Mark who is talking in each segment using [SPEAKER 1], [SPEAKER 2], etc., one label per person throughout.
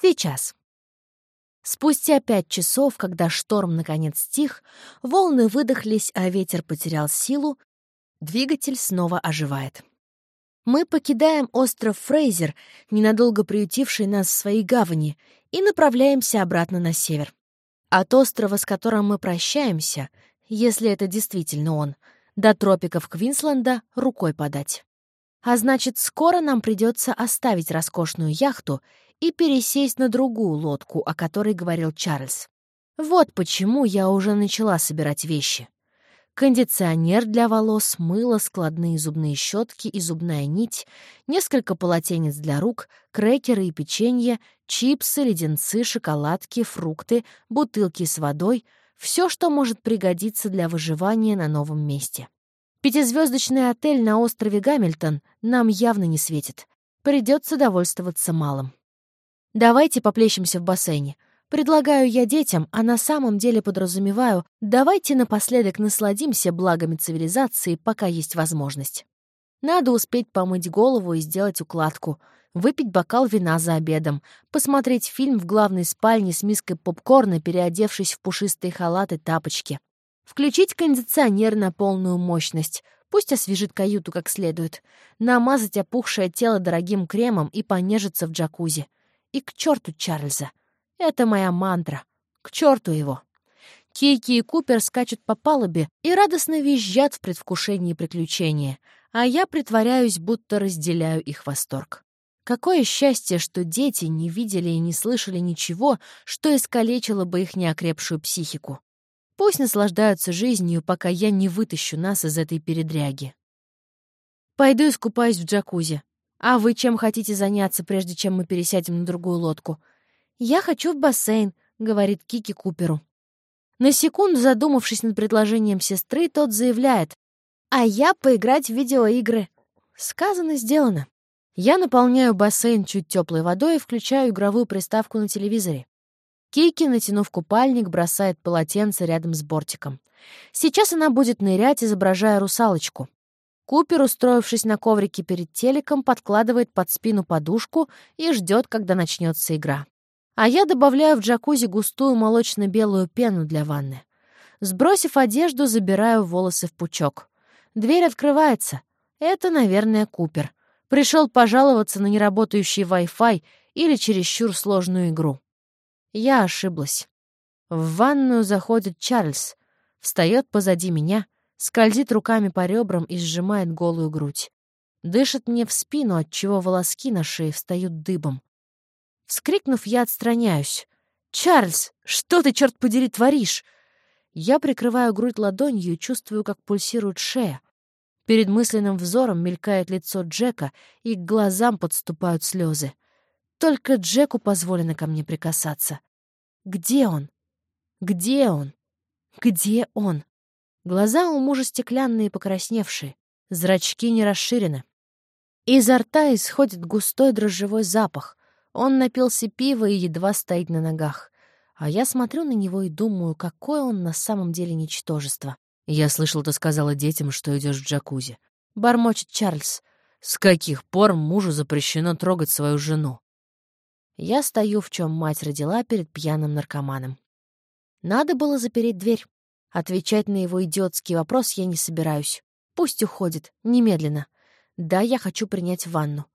[SPEAKER 1] Сейчас. Спустя пять часов, когда шторм наконец стих, волны выдохлись, а ветер потерял силу, двигатель снова оживает. Мы покидаем остров Фрейзер, ненадолго приютивший нас в своей гавани, и направляемся обратно на север. От острова, с которым мы прощаемся, если это действительно он, до тропиков Квинсленда рукой подать. А значит, скоро нам придется оставить роскошную яхту и пересесть на другую лодку, о которой говорил Чарльз. Вот почему я уже начала собирать вещи. Кондиционер для волос, мыло, складные зубные щетки и зубная нить, несколько полотенец для рук, крекеры и печенье, чипсы, леденцы, шоколадки, фрукты, бутылки с водой — все, что может пригодиться для выживания на новом месте. Пятизвездочный отель на острове Гамильтон нам явно не светит. Придется довольствоваться малым. Давайте поплещемся в бассейне. Предлагаю я детям, а на самом деле подразумеваю, давайте напоследок насладимся благами цивилизации, пока есть возможность. Надо успеть помыть голову и сделать укладку, выпить бокал вина за обедом, посмотреть фильм в главной спальне с миской попкорна, переодевшись в пушистые халаты тапочки. Включить кондиционер на полную мощность, пусть освежит каюту как следует, намазать опухшее тело дорогим кремом и понежиться в джакузи. И к черту Чарльза. Это моя мантра. К черту его. Кейки и Купер скачут по палубе и радостно визжат в предвкушении приключения, а я притворяюсь, будто разделяю их восторг. Какое счастье, что дети не видели и не слышали ничего, что искалечило бы их неокрепшую психику. Пусть наслаждаются жизнью, пока я не вытащу нас из этой передряги. Пойду искупаюсь в джакузи. А вы чем хотите заняться, прежде чем мы пересядем на другую лодку? «Я хочу в бассейн», — говорит Кики Куперу. На секунду задумавшись над предложением сестры, тот заявляет, «А я поиграть в видеоигры». Сказано, сделано. Я наполняю бассейн чуть теплой водой и включаю игровую приставку на телевизоре. Кики, натянув купальник, бросает полотенце рядом с бортиком. Сейчас она будет нырять, изображая русалочку. Купер, устроившись на коврике перед телеком, подкладывает под спину подушку и ждет, когда начнется игра. А я добавляю в джакузи густую молочно-белую пену для ванны. Сбросив одежду, забираю волосы в пучок. Дверь открывается. Это, наверное, Купер. Пришел пожаловаться на неработающий Wi-Fi или чересчур сложную игру. Я ошиблась. В ванную заходит Чарльз, встает позади меня, скользит руками по ребрам и сжимает голую грудь. Дышит мне в спину, отчего волоски на шее встают дыбом. Вскрикнув, я отстраняюсь. «Чарльз, что ты, черт подери, творишь?» Я прикрываю грудь ладонью и чувствую, как пульсирует шея. Перед мысленным взором мелькает лицо Джека, и к глазам подступают слезы. Только Джеку позволено ко мне прикасаться. Где он? Где он? Где он? Глаза у мужа стеклянные и покрасневшие, зрачки не расширены. Изо рта исходит густой дрожжевой запах. Он напился пива и едва стоит на ногах. А я смотрю на него и думаю, какое он на самом деле ничтожество. «Я слышал, ты сказала детям, что идешь в джакузи». Бормочет Чарльз. «С каких пор мужу запрещено трогать свою жену?» Я стою, в чем мать родила, перед пьяным наркоманом. Надо было запереть дверь. Отвечать на его идиотский вопрос я не собираюсь. Пусть уходит, немедленно. Да, я хочу принять ванну.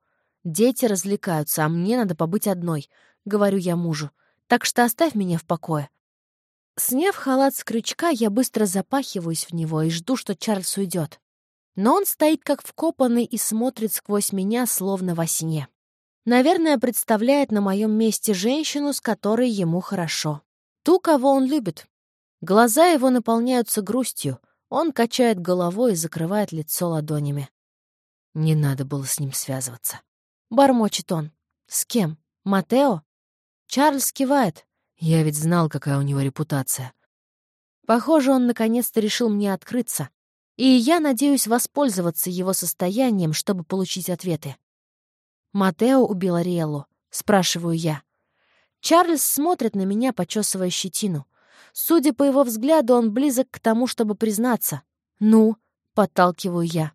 [SPEAKER 1] Дети развлекаются, а мне надо побыть одной, — говорю я мужу. Так что оставь меня в покое. Сняв халат с крючка, я быстро запахиваюсь в него и жду, что Чарльз уйдет. Но он стоит как вкопанный и смотрит сквозь меня, словно во сне. Наверное, представляет на моем месте женщину, с которой ему хорошо. Ту, кого он любит. Глаза его наполняются грустью. Он качает головой и закрывает лицо ладонями. Не надо было с ним связываться. Бормочет он. «С кем? Матео?» Чарльз кивает. Я ведь знал, какая у него репутация. Похоже, он наконец-то решил мне открыться, и я надеюсь воспользоваться его состоянием, чтобы получить ответы. «Матео убил Ариэлу?» — спрашиваю я. Чарльз смотрит на меня, почесывая щетину. Судя по его взгляду, он близок к тому, чтобы признаться. «Ну?» — подталкиваю я.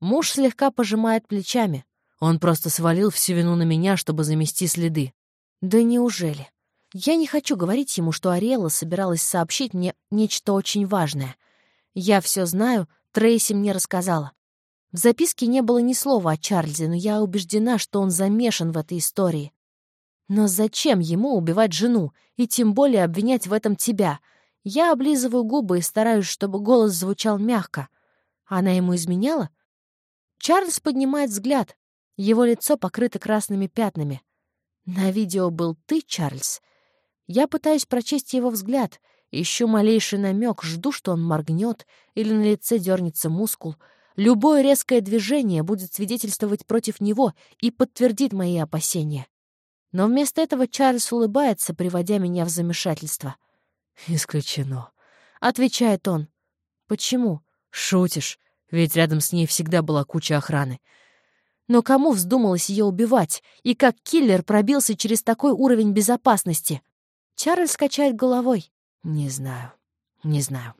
[SPEAKER 1] Муж слегка пожимает плечами. Он просто свалил всю вину на меня, чтобы замести следы. Да неужели? Я не хочу говорить ему, что Ариэла собиралась сообщить мне нечто очень важное. Я все знаю, Трейси мне рассказала. В записке не было ни слова о Чарльзе, но я убеждена, что он замешан в этой истории. Но зачем ему убивать жену и тем более обвинять в этом тебя? Я облизываю губы и стараюсь, чтобы голос звучал мягко. Она ему изменяла? Чарльз поднимает взгляд. Его лицо покрыто красными пятнами. «На видео был ты, Чарльз?» Я пытаюсь прочесть его взгляд, ищу малейший намек, жду, что он моргнет или на лице дернется мускул — Любое резкое движение будет свидетельствовать против него и подтвердит мои опасения. Но вместо этого Чарльз улыбается, приводя меня в замешательство. «Исключено», — отвечает он. «Почему?» «Шутишь, ведь рядом с ней всегда была куча охраны. Но кому вздумалось ее убивать? И как киллер пробился через такой уровень безопасности?» Чарльз качает головой. «Не знаю, не знаю».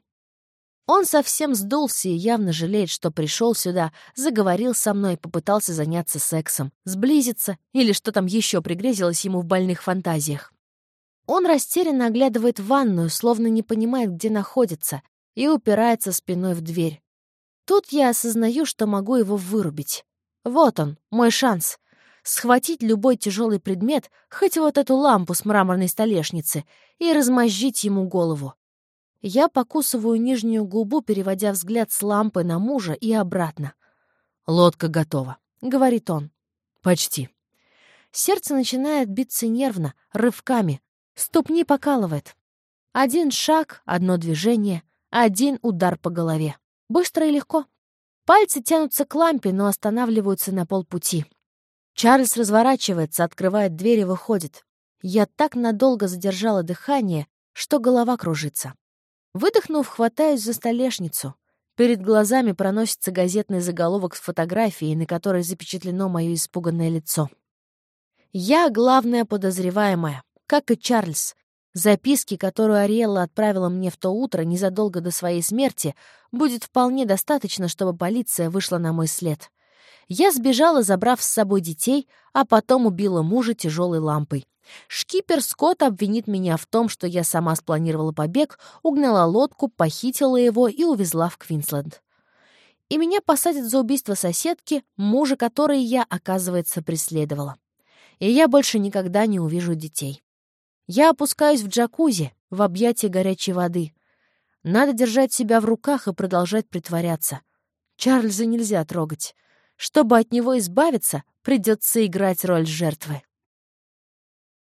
[SPEAKER 1] Он совсем сдулся и явно жалеет, что пришел сюда, заговорил со мной, попытался заняться сексом, сблизиться или что там еще пригрезилось ему в больных фантазиях. Он растерянно оглядывает ванную, словно не понимает, где находится, и упирается спиной в дверь. Тут я осознаю, что могу его вырубить. Вот он, мой шанс. Схватить любой тяжелый предмет, хоть вот эту лампу с мраморной столешницы, и размозжить ему голову. Я покусываю нижнюю губу, переводя взгляд с лампы на мужа и обратно. «Лодка готова», — говорит он. «Почти». Сердце начинает биться нервно, рывками. Ступни покалывает. Один шаг, одно движение, один удар по голове. Быстро и легко. Пальцы тянутся к лампе, но останавливаются на полпути. Чарльз разворачивается, открывает дверь и выходит. Я так надолго задержала дыхание, что голова кружится. Выдохнув, хватаюсь за столешницу. Перед глазами проносится газетный заголовок с фотографией, на которой запечатлено мое испуганное лицо. Я главная подозреваемая, как и Чарльз. Записки, которую Ариэлла отправила мне в то утро, незадолго до своей смерти, будет вполне достаточно, чтобы полиция вышла на мой след. Я сбежала, забрав с собой детей, а потом убила мужа тяжелой лампой. Шкипер Скотт обвинит меня в том, что я сама спланировала побег, угнала лодку, похитила его и увезла в Квинсленд. И меня посадят за убийство соседки, мужа которой я, оказывается, преследовала. И я больше никогда не увижу детей. Я опускаюсь в джакузи, в объятия горячей воды. Надо держать себя в руках и продолжать притворяться. Чарльза нельзя трогать. Чтобы от него избавиться, придется играть роль жертвы.